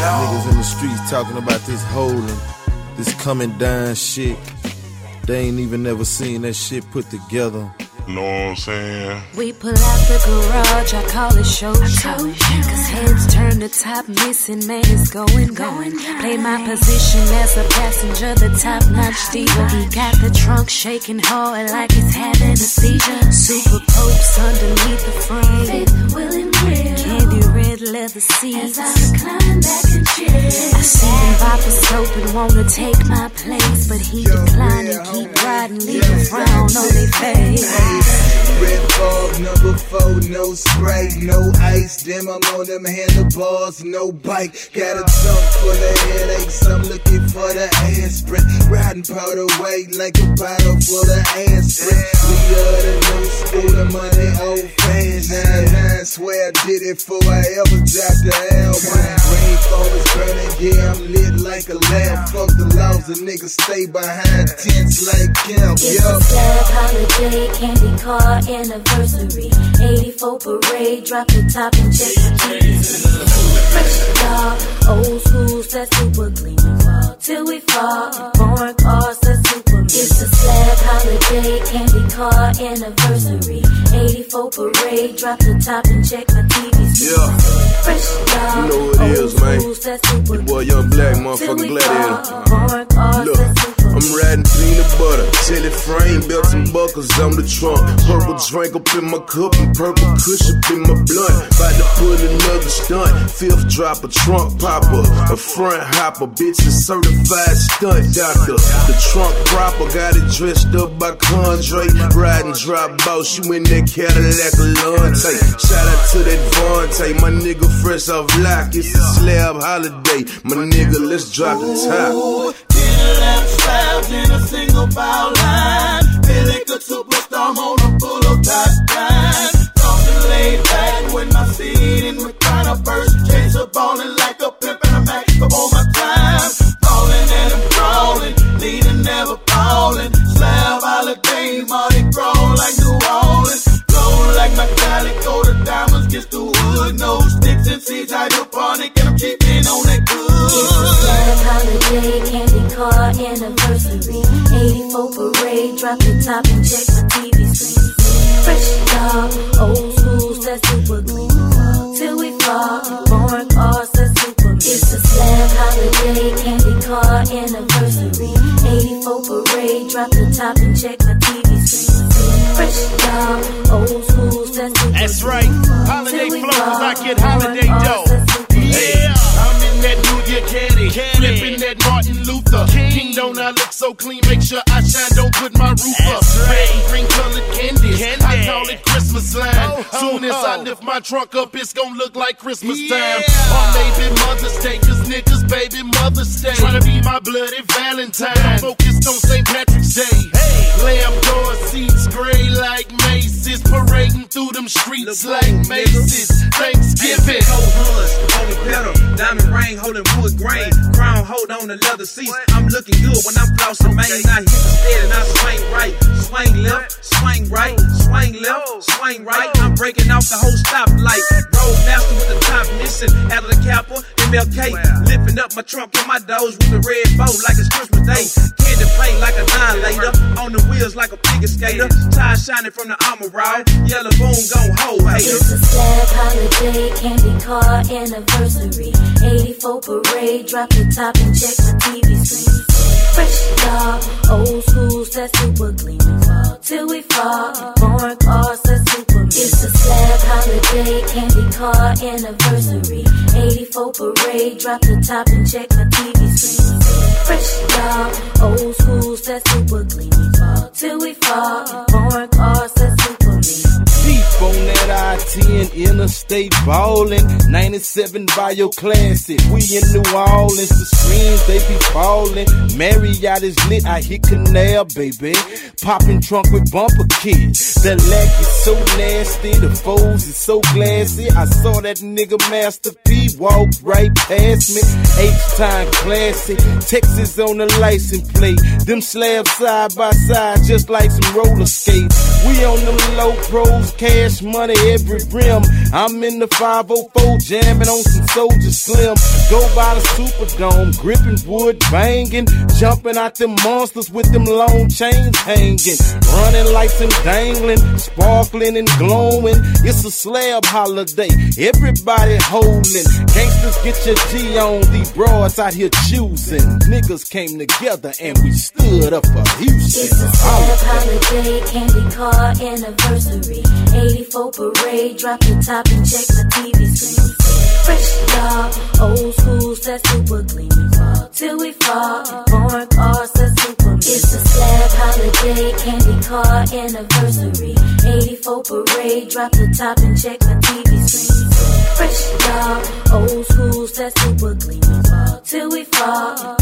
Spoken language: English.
Niggas in the streets talking about this holding, this coming down shit. They ain't even never seen that shit put together. Know what I'm saying? We pull out the garage, I call it showtime. Cause heads turn to top, missing man is going, going. Play my position as a passenger, the top notch diva. He got the trunk shaking hard like he's having a seizure. Super popes underneath the frame. Faith, will, and will. Candy red leather seats. As I recline back and chill. I see him bop a soap and wanna take my place. But he declined and keep riding, leave a frown on their face. Red fog, number four, no spray, no ice. Damn, I'm on them handlebars, no bike. Got a trunk full of headaches, I'm looking for the aspirin. Riding powder weight like a bottle full of aspirin. We are the new school, the money old fashioned. I did it before I ever dropped the album. Rainforest burning, yeah, I'm lit like a lamp. Fuck the laws, the niggas stay behind tents like camp. It's Yo. a slab holiday, candy car anniversary. 84 parade, drop the top and check the keys. Fresh dog, old school, set super clean. Till we fall, holiday, candy car anniversary. 84 parade, drop the top and check my TV. Yeah. Fresh dog, You know what it is, man. Your boy, young black motherfucking gladiator. Look, set super I'm riding peanut butter, chili frame, belts and buckles on the trunk. Purple drink up in my cup and purple kush up in my blunt. About to pull another stunt. Fifth drop a trunk popper, a front hopper, bitch a certified stunt doctor. The trunk proper, got it dressed up by Condre. Riding drop boss, you in that Cadillac Alante. Shout out to that Vontae, my nigga fresh off lock. It's a slab holiday, my nigga. Let's drop the top. Ten slabs in a single foul line. Feeling good superstar on a full of top time. Talking laid back with my seat in recliner first. Chaser ballin' like a anniversary. 84 parade, drop the top and check my TV screen. Fresh dog, old school, set super clean. Till we fall, foreign cars, set super mean. It's a slab holiday, candy car anniversary. 84 parade, drop the top and check my TV screen. Fresh dog, old school, set super That's right. Holiday Till we flows, fall, I get holiday dough. I look so clean? Make sure I shine, don't put my roof up. Red and green colored candies, I call it Christmas line. Soon as I lift my trunk up, it's gonna look like Christmas time. Or maybe Mother's Day, cause niggas baby Mother's Day. Tryna be my bloody Valentine. Focused on St. Patrick's Day. Lamb door seats gray like Macy's, parading through them streets like Macy's. Thanksgiving. Cold huns on the pedal, holding wood grain, crown hold on the leather seats. I'm looking good when I'm flossing, man. I hit the stead and I swing right, swing left, swing right, swing left, swing right. I'm breaking off the whole stoplight. Road master with the top missing out of the capper, MLK. Lifting up my trunk in my doors with a red bow like it's Christmas Day. Candy paint like a annihilator, on the wheels like a figure skater. Tie shining from the armor raw, yellow boom gon' hold hater. It's a slab holiday, candy car anniversary. 84 parade, drop the top and check my TV 84 parade, drop the top and check my TV screen. Fresh dog, old school, that's super clean. Fall till we fall, foreign on that I-10 interstate ballin'. 97 Bio Classic. We in New Orleans, the screens they be fallin'. Marriott is lit, I hit Canal, baby. Poppin' trunk with bumper kids. The lack is so nasty, the foes is so glassy. I saw that nigga Master P walk right past me. H-time classic, Texas on the license plate. Them slabs side by side, just like some roller skates. We on them low pros, cash money every rim. I'm in the 504 jamming on some Soulja Slim. Go by the Superdome, gripping wood, banging, jumping out them monsters with them long chains hanging, running lights and dangling, sparkling and glowing. It's a slab holiday, everybody holding. Gangsters get your G on, these broads out here choosing. Niggas came together and we stood up for Houston. It's a slab holiday, candy car anniversary. 84 parade, drop the top and check my TV screen. Fresh y'all, old school, that super clean. Till we fall, foreign cars, that super mean. It's a slab holiday, candy car anniversary. 84 parade, drop the top and check my TV screen. Fresh y'all, old school, that's super clean. Till we fall,